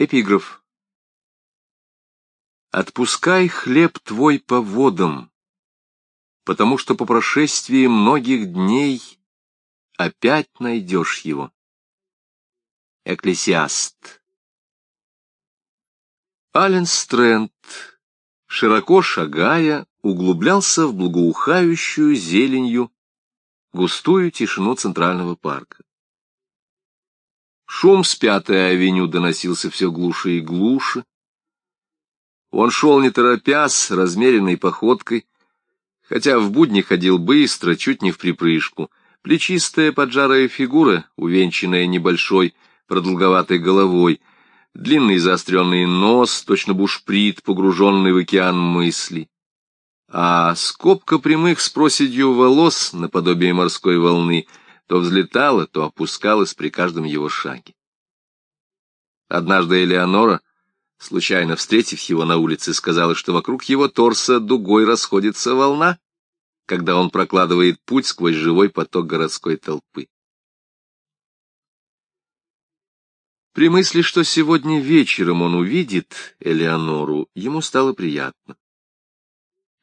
Эпиграф. Отпускай хлеб твой по водам, потому что по прошествии многих дней опять найдешь его. Экклесиаст. Ален Стрэнд, широко шагая, углублялся в благоухающую зеленью густую тишину центрального парка. Шум с Пятой авеню доносился все глуше и глуше. Он шел не торопясь, размеренной походкой, хотя в будни ходил быстро, чуть не в припрыжку. Плечистая поджарая фигура, увенчанная небольшой, продолговатой головой, длинный заостренный нос, точно бушприт, погруженный в океан мыслей. А скобка прямых с проседью волос, наподобие морской волны, то взлетала, то опускалась при каждом его шаге. Однажды Элеонора, случайно встретив его на улице, сказала, что вокруг его торса дугой расходится волна, когда он прокладывает путь сквозь живой поток городской толпы. При мысли, что сегодня вечером он увидит Элеонору, ему стало приятно.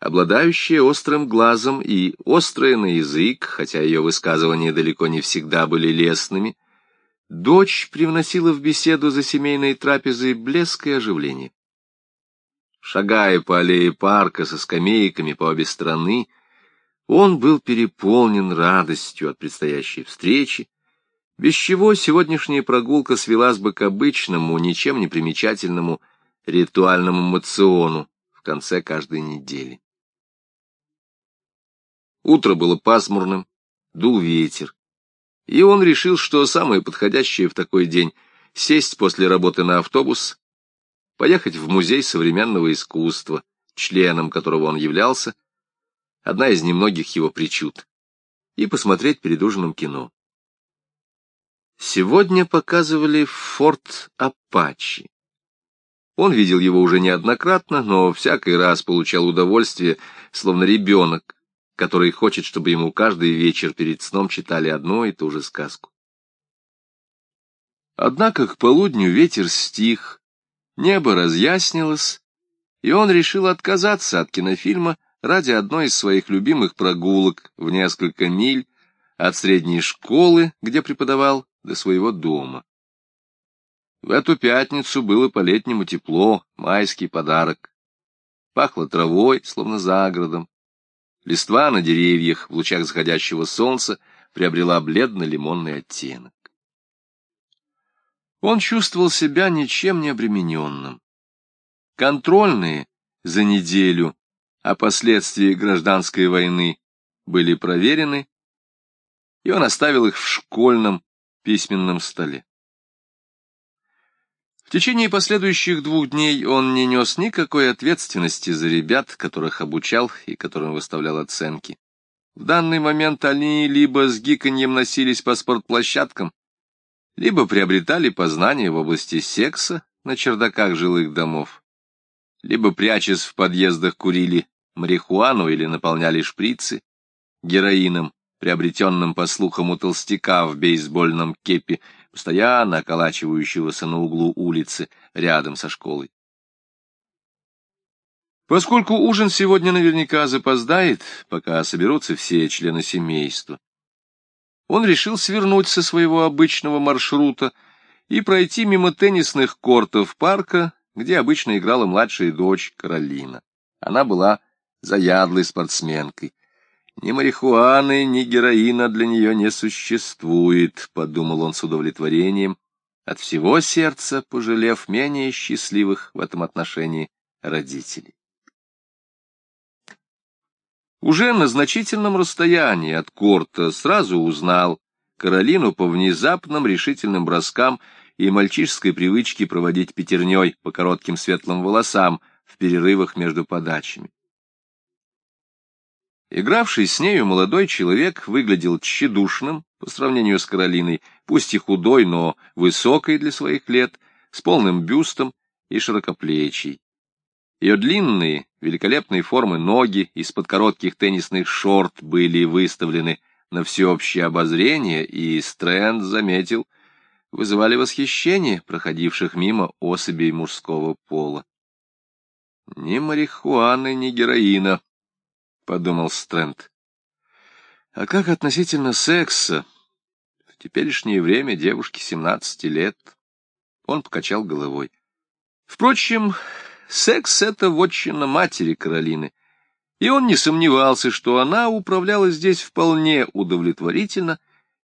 Обладающая острым глазом и острая на язык, хотя ее высказывания далеко не всегда были лестными, дочь привносила в беседу за семейной трапезой блеск и оживление. Шагая по аллее парка со скамейками по обе стороны, он был переполнен радостью от предстоящей встречи, без чего сегодняшняя прогулка свелась бы к обычному, ничем не примечательному ритуальному мациону в конце каждой недели. Утро было пасмурным, дул ветер. И он решил, что самое подходящее в такой день — сесть после работы на автобус, поехать в музей современного искусства, членом которого он являлся, одна из немногих его причуд, и посмотреть перед ужином кино. Сегодня показывали «Форт Апачи». Он видел его уже неоднократно, но всякий раз получал удовольствие, словно ребенок, который хочет, чтобы ему каждый вечер перед сном читали одну и ту же сказку. Однако к полудню ветер стих, небо разъяснилось, и он решил отказаться от кинофильма ради одной из своих любимых прогулок в несколько миль от средней школы, где преподавал, до своего дома. В эту пятницу было по-летнему тепло, майский подарок. Пахло травой, словно за городом. Листва на деревьях в лучах заходящего солнца приобрела бледно-лимонный оттенок. Он чувствовал себя ничем не обремененным. Контрольные за неделю о последствии гражданской войны были проверены, и он оставил их в школьном письменном столе. В течение последующих двух дней он не нес никакой ответственности за ребят, которых обучал и которым выставлял оценки. В данный момент они либо с гиканьем носились по спортплощадкам, либо приобретали познания в области секса на чердаках жилых домов, либо, прячась в подъездах, курили марихуану или наполняли шприцы героином, приобретенным, по слухам, у толстяка в бейсбольном кепе, постоянно околачивающегося на углу улицы рядом со школой. Поскольку ужин сегодня наверняка запоздает, пока соберутся все члены семейства, он решил свернуть со своего обычного маршрута и пройти мимо теннисных кортов парка, где обычно играла младшая дочь Каролина. Она была заядлой спортсменкой. Ни марихуаны, ни героина для нее не существует, — подумал он с удовлетворением, от всего сердца пожалев менее счастливых в этом отношении родителей. Уже на значительном расстоянии от корта сразу узнал Каролину по внезапным решительным броскам и мальчишеской привычке проводить пятерней по коротким светлым волосам в перерывах между подачами. Игравший с нею молодой человек выглядел тщедушным по сравнению с Каролиной, пусть и худой, но высокой для своих лет, с полным бюстом и широкоплечий. Ее длинные, великолепные формы ноги из-под коротких теннисных шорт были выставлены на всеобщее обозрение, и Стрэнд заметил вызывали восхищение проходивших мимо особей мужского пола. «Ни марихуаны, ни героина», — подумал Стрэнд. «А как относительно секса? В теперешнее время девушке семнадцати лет». Он покачал головой. Впрочем, секс — это вотчина матери Каролины, и он не сомневался, что она управляла здесь вполне удовлетворительно,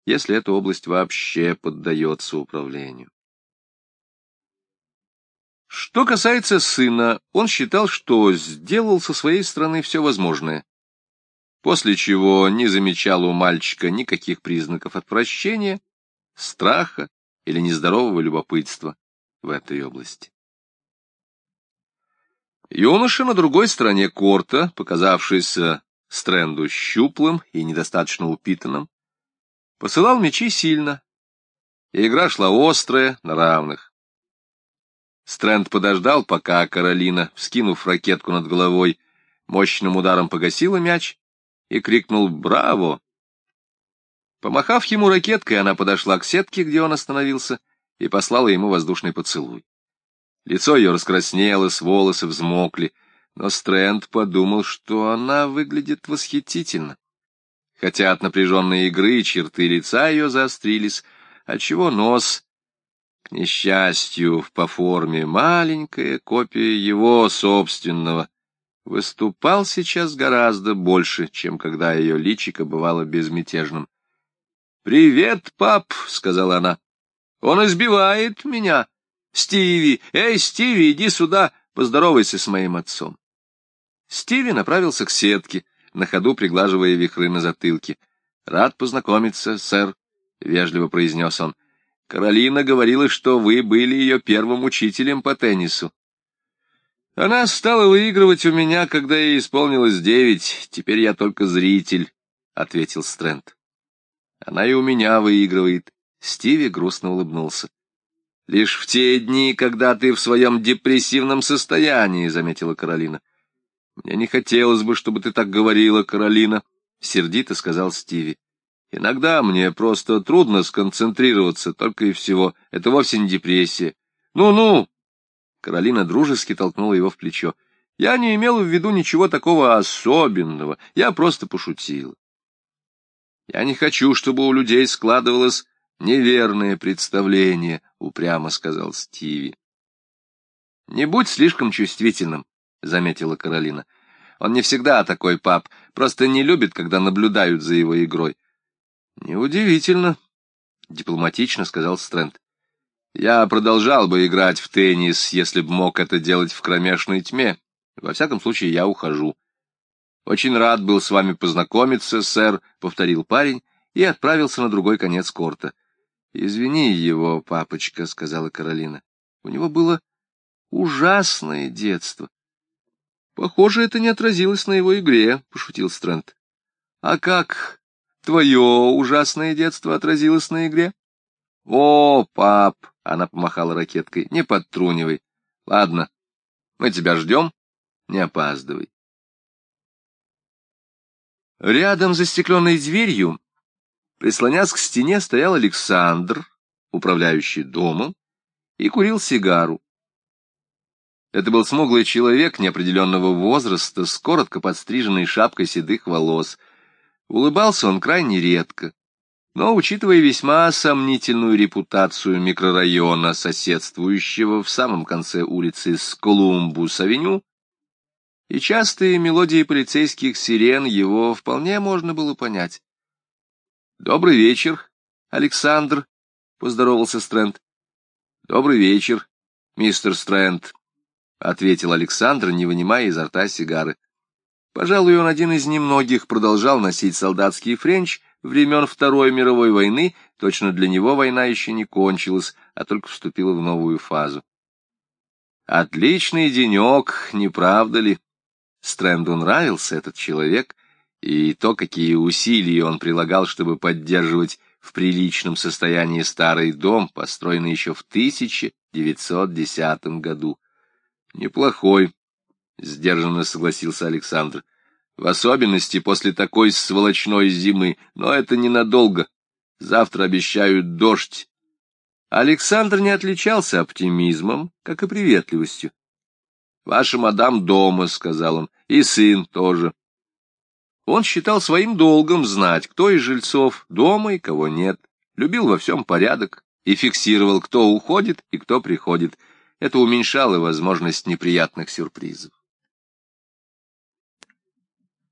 если эта область вообще поддается управлению. Что касается сына, он считал, что сделал со своей стороны все возможное, после чего не замечал у мальчика никаких признаков отвращения, страха или нездорового любопытства в этой области. Юноша на другой стороне корта, показавшийся Стрэнду щуплым и недостаточно упитанным, посылал мячи сильно, и игра шла острая, на равных. Стрэнд подождал, пока Каролина, вскинув ракетку над головой, мощным ударом погасила мяч и крикнул «Браво!». Помахав ему ракеткой, она подошла к сетке, где он остановился, и послала ему воздушный поцелуй. Лицо ее раскраснелось, волосы взмокли, но Стрэнд подумал, что она выглядит восхитительно. Хотя от напряженной игры черты лица ее заострились, отчего нос к несчастью, по форме маленькая копия его собственного, выступал сейчас гораздо больше, чем когда ее личико бывало безмятежным. — Привет, пап, — сказала она. — Он избивает меня. Стиви, эй, Стиви, иди сюда, поздоровайся с моим отцом. Стиви направился к сетке, на ходу приглаживая вихры на затылке. — Рад познакомиться, сэр, — вежливо произнес он. Каролина говорила, что вы были ее первым учителем по теннису. Она стала выигрывать у меня, когда ей исполнилось девять. Теперь я только зритель, — ответил Стрэнд. Она и у меня выигрывает. Стиви грустно улыбнулся. Лишь в те дни, когда ты в своем депрессивном состоянии, — заметила Каролина. Мне не хотелось бы, чтобы ты так говорила, Каролина, — сердито сказал Стиви. Иногда мне просто трудно сконцентрироваться, только и всего. Это вовсе не депрессия. Ну-ну! Каролина дружески толкнула его в плечо. Я не имел в виду ничего такого особенного. Я просто пошутила. Я не хочу, чтобы у людей складывалось неверное представление, — упрямо сказал Стиви. — Не будь слишком чувствительным, — заметила Каролина. Он не всегда такой пап, просто не любит, когда наблюдают за его игрой. Неудивительно, — дипломатично сказал Стрэнд. Я продолжал бы играть в теннис, если бы мог это делать в кромешной тьме. Во всяком случае, я ухожу. Очень рад был с вами познакомиться, сэр, — повторил парень и отправился на другой конец корта. — Извини его, папочка, — сказала Каролина. У него было ужасное детство. — Похоже, это не отразилось на его игре, — пошутил Стрэнд. — А как Твое ужасное детство отразилось на игре? — О, пап! — она помахала ракеткой. — Не подтрунивай. Ладно, мы тебя ждем. Не опаздывай. Рядом за стекленной дверью, прислонясь к стене, стоял Александр, управляющий домом, и курил сигару. Это был смуглый человек неопределенного возраста с коротко подстриженной шапкой седых волос — Улыбался он крайне редко, но, учитывая весьма сомнительную репутацию микрорайона, соседствующего в самом конце улицы с Колумбус-авеню, и частые мелодии полицейских сирен его вполне можно было понять. «Добрый вечер, Александр», — поздоровался Стрэнд. «Добрый вечер, мистер Стрэнд», — ответил Александр, не вынимая изо рта сигары. Пожалуй, он один из немногих продолжал носить солдатский френч времен Второй мировой войны, точно для него война еще не кончилась, а только вступила в новую фазу. Отличный денек, не правда ли? Стрэнду нравился этот человек, и то, какие усилия он прилагал, чтобы поддерживать в приличном состоянии старый дом, построенный еще в 1910 году. Неплохой, — сдержанно согласился Александр. — В особенности после такой сволочной зимы, но это ненадолго. Завтра обещают дождь. Александр не отличался оптимизмом, как и приветливостью. «Ваша мадам дома», — сказал он, — «и сын тоже». Он считал своим долгом знать, кто из жильцов дома и кого нет, любил во всем порядок и фиксировал, кто уходит и кто приходит. Это уменьшало возможность неприятных сюрпризов.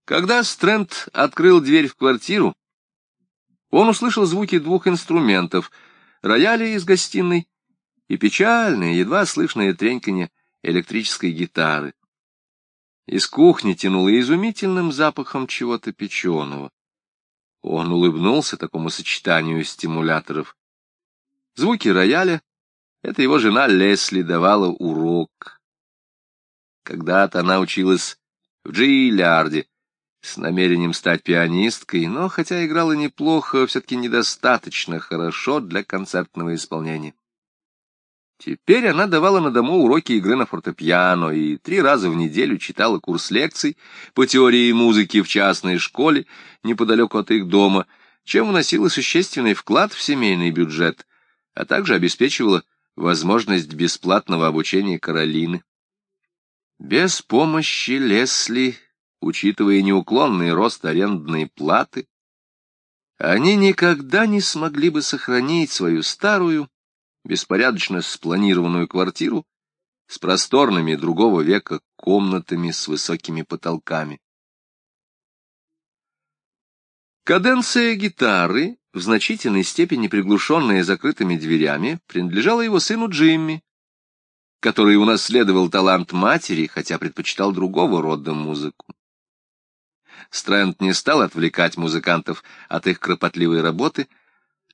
Когда Стрэнд открыл дверь в квартиру, он услышал звуки двух инструментов — рояля из гостиной и печальное, едва слышное треньканье электрической гитары. Из кухни тянуло изумительным запахом чего-то печеного. Он улыбнулся такому сочетанию стимуляторов. Звуки рояля — это его жена Лесли давала урок. Когда-то она училась в Джиллиарде с намерением стать пианисткой, но хотя играла неплохо, все-таки недостаточно хорошо для концертного исполнения. Теперь она давала на дому уроки игры на фортепиано и три раза в неделю читала курс лекций по теории музыки в частной школе неподалеку от их дома, чем вносила существенный вклад в семейный бюджет, а также обеспечивала возможность бесплатного обучения Каролины. Без помощи Лесли, учитывая неуклонный рост арендной платы, они никогда не смогли бы сохранить свою старую, беспорядочно спланированную квартиру с просторными другого века комнатами с высокими потолками. Каденция гитары, в значительной степени приглушенная закрытыми дверями, принадлежала его сыну Джимми, который унаследовал талант матери, хотя предпочитал другого рода музыку. Стрэнд не стал отвлекать музыкантов от их кропотливой работы,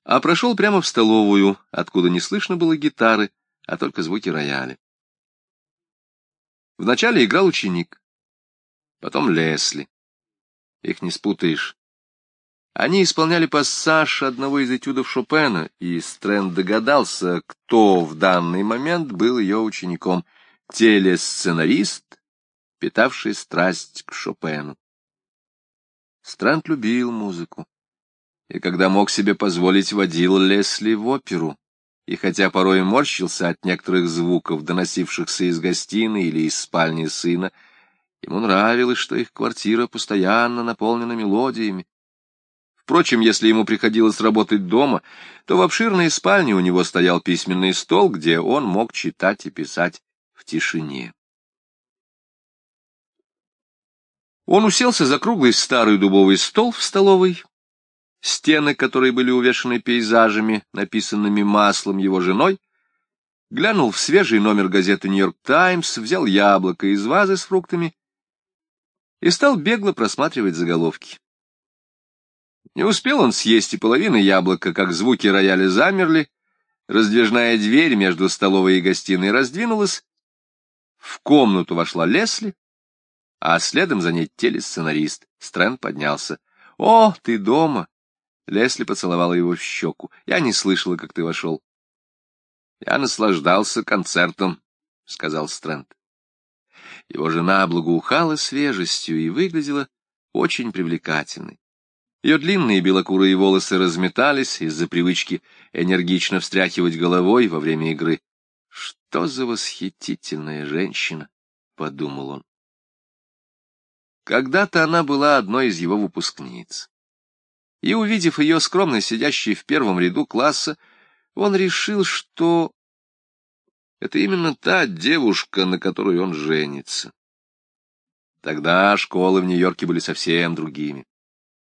а прошел прямо в столовую, откуда не слышно было гитары, а только звуки рояля. Вначале играл ученик, потом Лесли. Их не спутаешь. Они исполняли пассаж одного из этюдов Шопена, и Стрэнд догадался, кто в данный момент был ее учеником — телесценарист, питавший страсть к Шопену. Стрэнд любил музыку и когда мог себе позволить, водил Лесли в оперу. И хотя порой морщился от некоторых звуков, доносившихся из гостиной или из спальни сына, ему нравилось, что их квартира постоянно наполнена мелодиями. Впрочем, если ему приходилось работать дома, то в обширной спальне у него стоял письменный стол, где он мог читать и писать в тишине. Он уселся за круглый старый дубовый стол в столовой, стены, которые были увешаны пейзажами, написанными маслом его женой, глянул в свежий номер газеты «Нью-Йорк Таймс», взял яблоко из вазы с фруктами и стал бегло просматривать заголовки. Не успел он съесть и половины яблока, как звуки рояля замерли, раздвижная дверь между столовой и гостиной раздвинулась, в комнату вошла Лесли, а следом за ней телесценарист. Стрэнд поднялся. — О, ты дома! Лесли поцеловала его в щеку. Я не слышала, как ты вошел. — Я наслаждался концертом, — сказал Стрэнд. Его жена благоухала свежестью и выглядела очень привлекательной. Ее длинные белокурые волосы разметались из-за привычки энергично встряхивать головой во время игры. «Что за восхитительная женщина!» — подумал он. Когда-то она была одной из его выпускниц и, увидев ее скромно сидящей в первом ряду класса, он решил, что это именно та девушка, на которой он женится. Тогда школы в Нью-Йорке были совсем другими.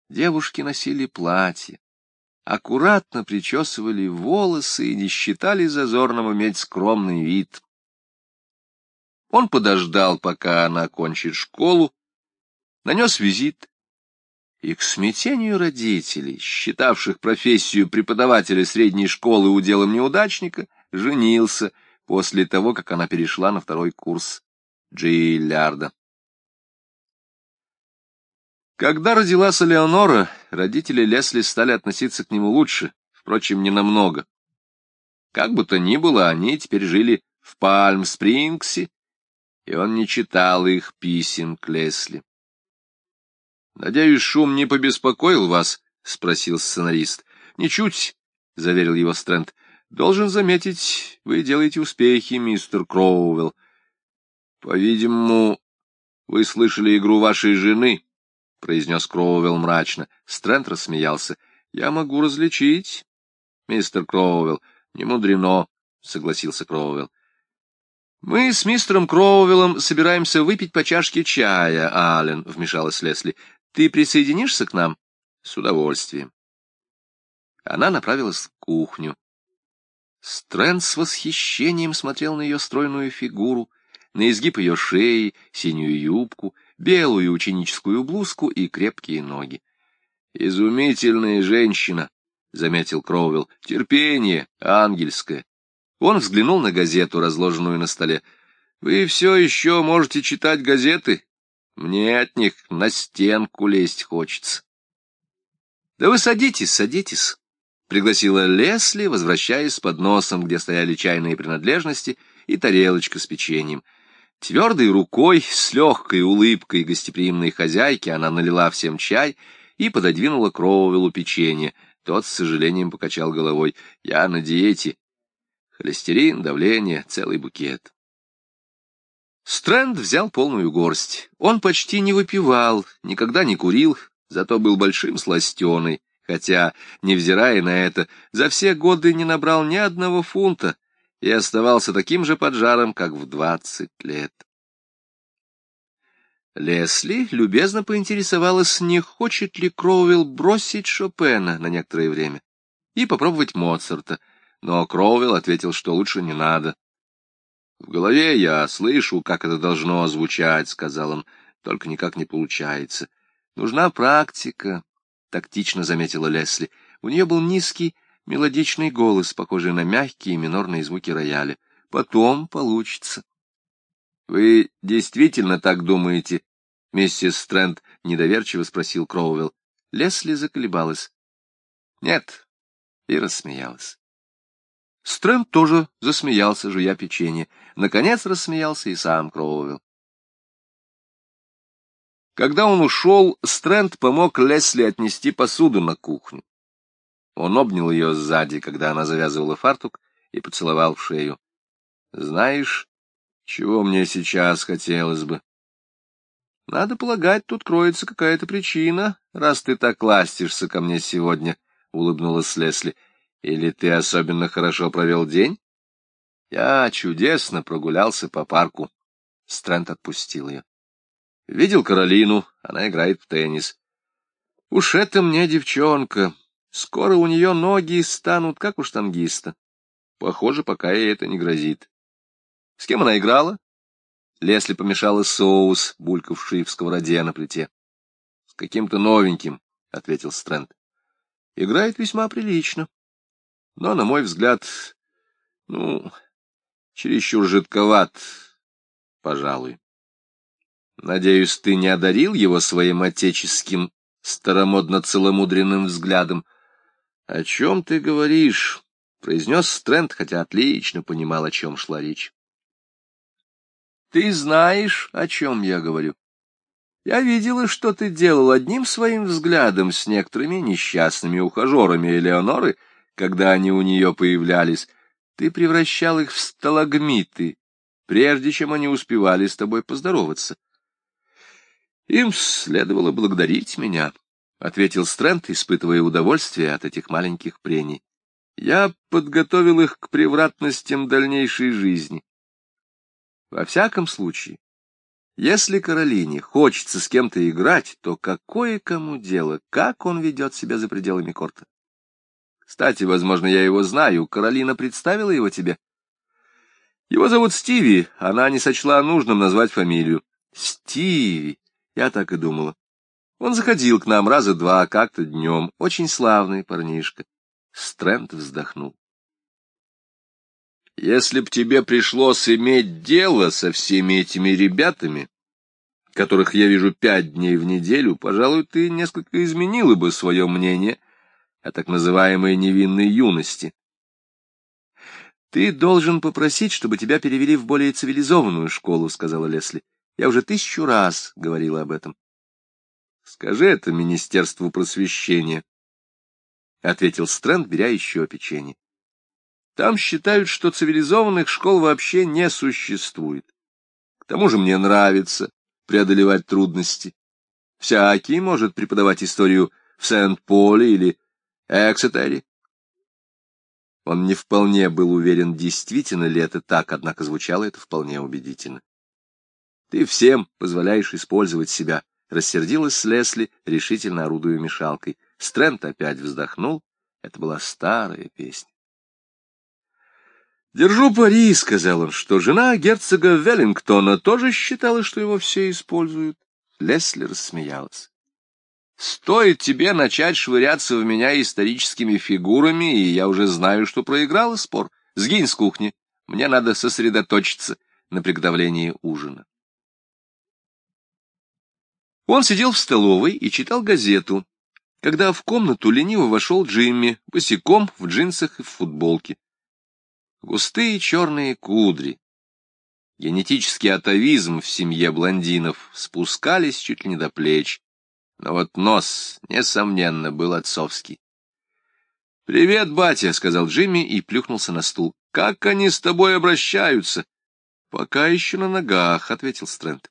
Девушки носили платья, аккуратно причесывали волосы и не считали зазорным иметь скромный вид. Он подождал, пока она окончит школу, нанес визит и к смятению родителей, считавших профессию преподавателя средней школы уделом неудачника, женился после того, как она перешла на второй курс Джиллиарда. Когда родилась Леонора, родители Лесли стали относиться к нему лучше, впрочем, не намного. Как бы то ни было, они теперь жили в Пальм-Спрингсе, и он не читал их писем к Лесли. «Надеюсь, шум не побеспокоил вас?» — спросил сценарист. «Ничуть», — заверил его Стрэнд. Должен заметить, вы делаете успехи, мистер Кроуэлл. По-видимому, вы слышали игру вашей жены, — произнес Кроуэлл мрачно. Стрэнд рассмеялся. — Я могу различить, мистер Кроуэлл. Не мудрено, — согласился Кроуэлл. — Мы с мистером Кроуэллом собираемся выпить по чашке чая, Аллен, — вмешалась Лесли. — Ты присоединишься к нам? — С удовольствием. Она направилась в кухню. Стрэнд с восхищением смотрел на ее стройную фигуру, на изгиб ее шеи, синюю юбку, белую ученическую блузку и крепкие ноги. «Изумительная женщина», — заметил Кроуэлл, — «терпение ангельское». Он взглянул на газету, разложенную на столе. «Вы все еще можете читать газеты? Мне от них на стенку лезть хочется». «Да вы садитесь, садитесь», — пригласила Лесли, возвращаясь с подносом, где стояли чайные принадлежности и тарелочка с печеньем. Твердой рукой, с легкой улыбкой гостеприимной хозяйки она налила всем чай и пододвинула Кроуэллу печенье. Тот с сожалением покачал головой. «Я на диете. Холестерин, давление, целый букет». Стрэнд взял полную горсть. Он почти не выпивал, никогда не курил, зато был большим сластеной, хотя, невзирая на это, за все годы не набрал ни одного фунта, и оставался таким же поджаром, как в двадцать лет. Лесли любезно поинтересовалась, не хочет ли Кроуэлл бросить Шопена на некоторое время и попробовать Моцарта, но Кроуэлл ответил, что лучше не надо. — В голове я слышу, как это должно звучать, — сказал он, — только никак не получается. Нужна практика, — тактично заметила Лесли. У нее был низкий, мелодичный голос, похожий на мягкие минорные звуки рояля. Потом получится. — Вы действительно так думаете? — миссис Стрэнд недоверчиво спросил Кроуэлл. Лесли заколебалась. — Нет, и рассмеялась. Стрэнд тоже засмеялся, жуя печенье. Наконец рассмеялся и сам Кроуэлл. Когда он ушел, Стрэнд помог Лесли отнести посуду на кухню. Он обнял ее сзади, когда она завязывала фартук, и поцеловал в шею. — Знаешь, чего мне сейчас хотелось бы? — Надо полагать, тут кроется какая-то причина, раз ты так ластишься ко мне сегодня, — улыбнулась Лесли. — Или ты особенно хорошо провел день? — Я чудесно прогулялся по парку. Стрэнд отпустил ее. Видел Каролину, она играет в теннис. Уж это мне девчонка, Скоро у нее ноги станут, как у штангиста. Похоже, пока ей это не грозит. С кем она играла? Лесли помешала соус, булькавший в сковороде на плите. — С каким-то новеньким, — ответил Стрэнд. — Играет весьма прилично. Но, на мой взгляд, ну, чересчур жидковат, пожалуй. Надеюсь, ты не одарил его своим отеческим старомодно-целомудренным взглядом, — «О чем ты говоришь?» — произнес Стрэнд, хотя отлично понимал, о чем шла речь. «Ты знаешь, о чем я говорю. Я видела, что ты делал одним своим взглядом с некоторыми несчастными ухажерами Элеоноры, когда они у нее появлялись. Ты превращал их в сталагмиты, прежде чем они успевали с тобой поздороваться. Им следовало благодарить меня». — ответил Стрэнд, испытывая удовольствие от этих маленьких прений. — Я подготовил их к превратностям дальнейшей жизни. Во всяком случае, если Каролине хочется с кем-то играть, то какое кому дело, как он ведет себя за пределами корта? Кстати, возможно, я его знаю, Каролина представила его тебе. Его зовут Стиви, она не сочла нужным назвать фамилию. Стиви, я так и думала. Он заходил к нам раза два, как-то днем. Очень славный парнишка. Стрэнд вздохнул. Если б тебе пришлось иметь дело со всеми этими ребятами, которых я вижу пять дней в неделю, пожалуй, ты несколько изменила бы свое мнение о так называемой невинной юности. «Ты должен попросить, чтобы тебя перевели в более цивилизованную школу», — сказала Лесли. «Я уже тысячу раз говорила об этом». Скажи это Министерству просвещения, — ответил Стрэнд, беря еще печенье. Там считают, что цивилизованных школ вообще не существует. К тому же мне нравится преодолевать трудности. Всякий может преподавать историю в Сент-Поле или Эксетере. Он не вполне был уверен, действительно ли это так, однако звучало это вполне убедительно. Ты всем позволяешь использовать себя, — рассердилась Лесли, решительно орудуя мешалкой. Стрэнд опять вздохнул. Это была старая песня. «Держу пари», — сказал он, — что жена герцога Веллингтона тоже считала, что его все используют. Лесли рассмеялась. «Стоит тебе начать швыряться в меня историческими фигурами, и я уже знаю, что проиграла спор. Сгинь с кухни. Мне надо сосредоточиться на приготовлении ужина». Он сидел в столовой и читал газету, когда в комнату лениво вошел Джимми, босиком, в джинсах и в футболке. Густые черные кудри, генетический атовизм в семье блондинов спускались чуть ли не до плеч, но вот нос, несомненно, был отцовский. «Привет, батя», — сказал Джимми и плюхнулся на стул. «Как они с тобой обращаются?» «Пока еще на ногах», — ответил Стрэнд.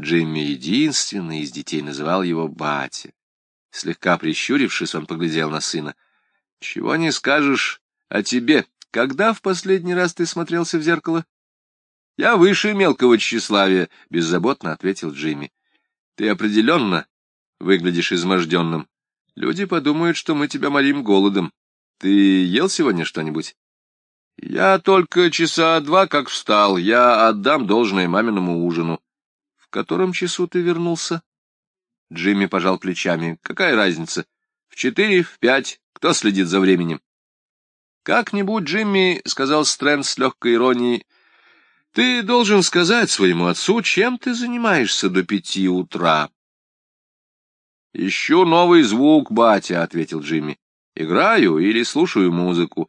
Джимми единственный из детей называл его батя. Слегка прищурившись, он поглядел на сына. — Чего не скажешь о тебе? Когда в последний раз ты смотрелся в зеркало? — Я выше мелкого тщеславия, — беззаботно ответил Джимми. — Ты определенно выглядишь изможденным. Люди подумают, что мы тебя морим голодом. Ты ел сегодня что-нибудь? — Я только часа два как встал. Я отдам должное маминому ужину котором часу ты вернулся? Джимми пожал плечами. Какая разница? В четыре, в пять. Кто следит за временем? Как-нибудь, Джимми, — сказал Стрэнд с легкой иронией, — ты должен сказать своему отцу, чем ты занимаешься до пяти утра. — Ищу новый звук, батя, — ответил Джимми. — Играю или слушаю музыку.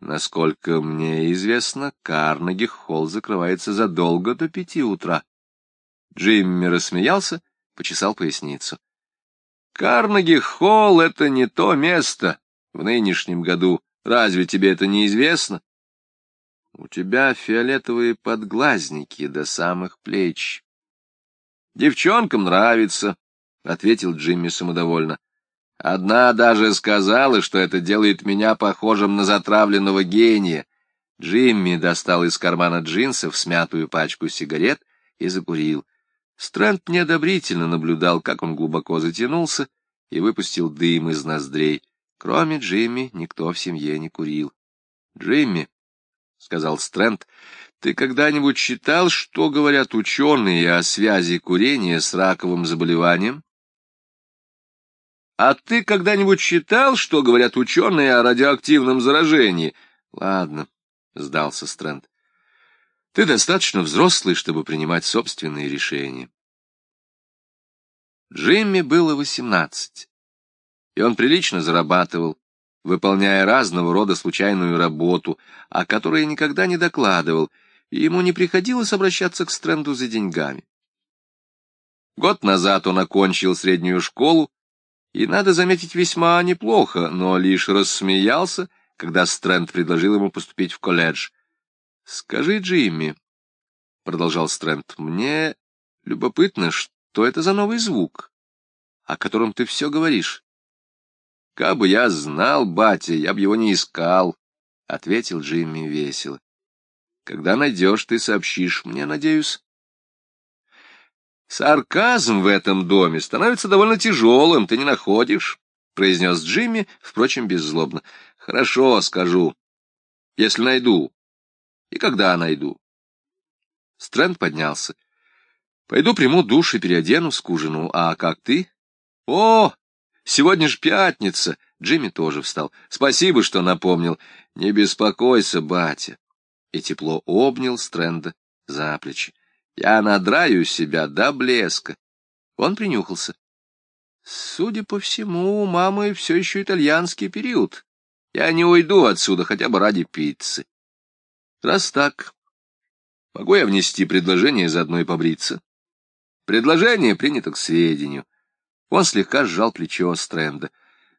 Насколько мне известно, Карнеги-холл закрывается задолго до пяти утра. Джимми рассмеялся, почесал поясницу. Карнеги-холл — это не то место в нынешнем году. Разве тебе это не известно? У тебя фиолетовые подглазники до самых плеч. Девчонкам нравится, — ответил Джимми самодовольно. Одна даже сказала, что это делает меня похожим на затравленного гения. Джимми достал из кармана джинсов смятую пачку сигарет и закурил. Стрэнд неодобрительно наблюдал, как он глубоко затянулся и выпустил дым из ноздрей. Кроме Джимми, никто в семье не курил. — Джимми, — сказал Стрэнд, — ты когда-нибудь читал, что говорят ученые о связи курения с раковым заболеванием? — А ты когда-нибудь читал, что говорят ученые о радиоактивном заражении? — Ладно, — сдался Стрэнд. Ты достаточно взрослый, чтобы принимать собственные решения. Джимми было восемнадцать, и он прилично зарабатывал, выполняя разного рода случайную работу, о которой никогда не докладывал, и ему не приходилось обращаться к Стрэнду за деньгами. Год назад он окончил среднюю школу, и, надо заметить, весьма неплохо, но лишь рассмеялся, когда Стрэнд предложил ему поступить в колледж. Скажи, Джимми, — продолжал Стрэнд, — мне любопытно, что это за новый звук, о котором ты все говоришь. — Как бы я знал, батя, я бы его не искал, — ответил Джимми весело. — Когда найдешь, ты сообщишь мне, надеюсь. Сарказм в этом доме становится довольно тяжелым, ты не находишь, — произнес Джимми, впрочем, беззлобно. — Хорошо, скажу, если найду. И когда найду? Стрэнд поднялся. Пойду приму душ и переоденусь к ужину. А как ты? О, сегодня ж пятница. Джимми тоже встал. Спасибо, что напомнил. Не беспокойся, батя. И тепло обнял Стрэнда за плечи. Я надраю себя до блеска. Он принюхался. Судя по всему, у мамы все еще итальянский период. Я не уйду отсюда хотя бы ради пиццы. Раз так, могу я внести предложение заодно и побриться? Предложение принято к сведению. Он слегка сжал плечо Стрэнда.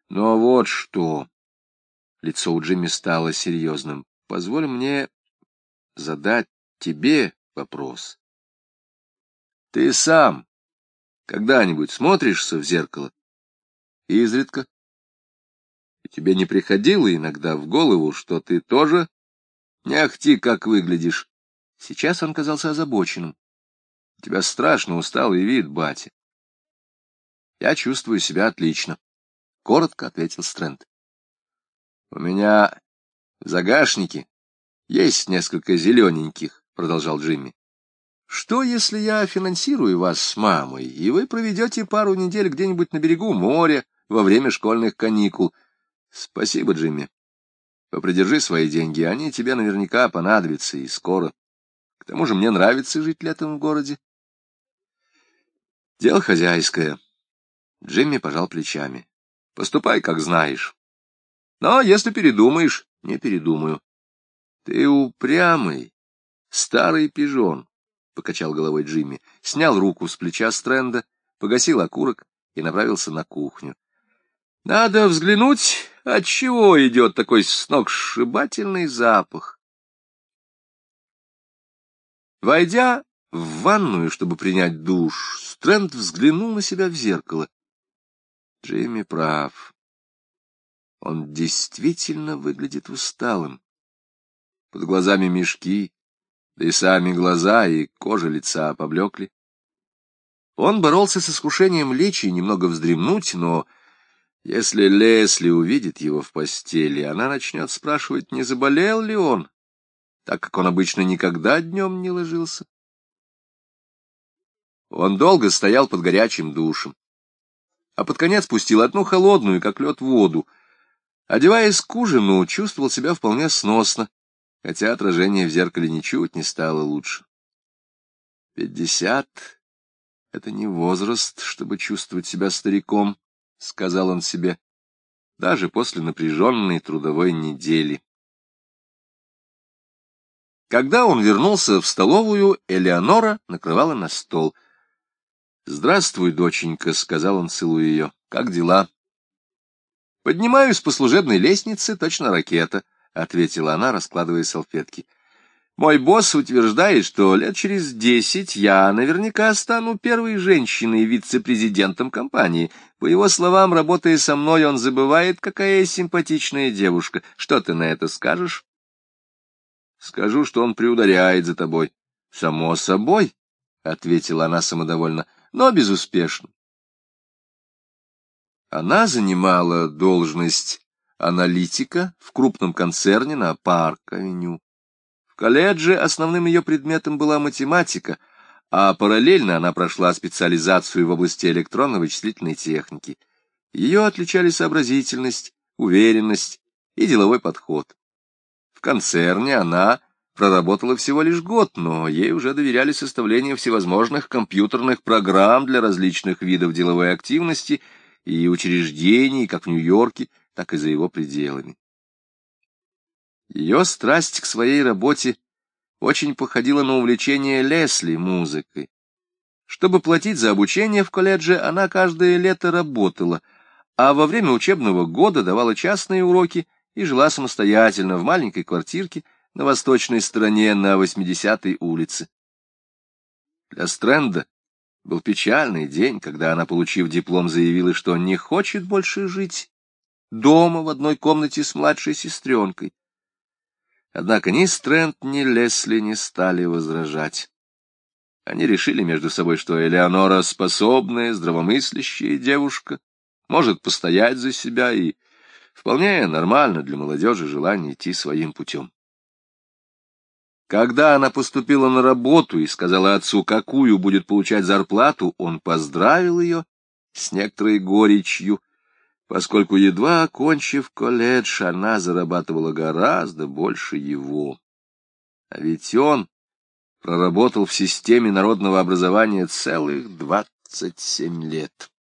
Но вот что. Лицо у Джимми стало серьезным. Позволь мне задать тебе вопрос. Ты сам когда-нибудь смотришься в зеркало? Изредка. И тебе не приходило иногда в голову, что ты тоже не ахти, как выглядишь? Сейчас он казался озабоченным. У тебя страшно усталый вид, батя. Я чувствую себя отлично, — коротко ответил Стрэнд. — У меня в загашнике есть несколько зелененьких, — продолжал Джимми. — Что, если я финансирую вас с мамой, и вы проведете пару недель где-нибудь на берегу моря во время школьных каникул? Спасибо, Джимми. Попридержи свои деньги, они тебе наверняка понадобятся, и скоро. К тому же мне нравится жить летом в городе. Дело хозяйское. Джимми пожал плечами. Поступай, как знаешь. Но если передумаешь, не передумаю. Ты упрямый, старый пижон, — покачал головой Джимми, снял руку с плеча Стрэнда, погасил окурок и направился на кухню. Надо взглянуть, от чего идет такой сногсшибательный запах. Войдя в ванную, чтобы принять душ, Стрэнд взглянул на себя в зеркало. Джимми прав. Он действительно выглядит усталым. Под глазами мешки, да и сами глаза, и кожа лица поблекли. Он боролся с искушением лечь и немного вздремнуть, но если Лесли увидит его в постели, она начнет спрашивать, не заболел ли он, так как он обычно никогда днем не ложился. Он долго стоял под горячим душем а под конец пустил одну холодную, как лед, воду. Одеваясь к ужину, чувствовал себя вполне сносно, хотя отражение в зеркале ничуть не стало лучше. «Пятьдесят — это не возраст, чтобы чувствовать себя стариком», — сказал он себе, даже после напряженной трудовой недели. Когда он вернулся в столовую, Элеонора накрывала на стол — «Здравствуй, доченька», — сказал он, целуя ее. «Как дела?» «Поднимаюсь по служебной лестнице, точно ракета», — ответила она, раскладывая салфетки. «Мой босс утверждает, что лет через десять я наверняка стану первой женщиной вице-президентом компании. По его словам, работая со мной, он забывает, какая симпатичная девушка. Что ты на это скажешь?» «Скажу, что он приударяет за тобой». «Само собой», — ответила она самодовольно но безуспешно. Она занимала должность аналитика в крупном концерне на Парк-авеню. В колледже основным ее предметом была математика, а параллельно она прошла специализацию в области электронно-вычислительной техники. Ее отличали сообразительность, уверенность и деловой подход. В концерне она проработала всего лишь год, но ей уже доверяли составление всевозможных компьютерных программ для различных видов деловой активности и учреждений как в Нью-Йорке, так и за его пределами. Ее страсть к своей работе очень походила на увлечение Лесли музыкой. Чтобы платить за обучение в колледже, она каждое лето работала, а во время учебного года давала частные уроки и жила самостоятельно в маленькой квартирке, на восточной стороне на 80-й улице. Для Стрэнда был печальный день, когда она, получив диплом, заявила, что не хочет больше жить дома в одной комнате с младшей сестренкой. Однако ни Стрэнд, ни Лесли не стали возражать. Они решили между собой, что Элеонора способная, здравомыслящая девушка, может постоять за себя и вполне нормально для молодежи желание идти своим путем. Когда она поступила на работу и сказала отцу, какую будет получать зарплату, он поздравил ее с некоторой горечью, поскольку, едва окончив колледж, она зарабатывала гораздо больше его. А ведь он проработал в системе народного образования целых двадцать семь лет.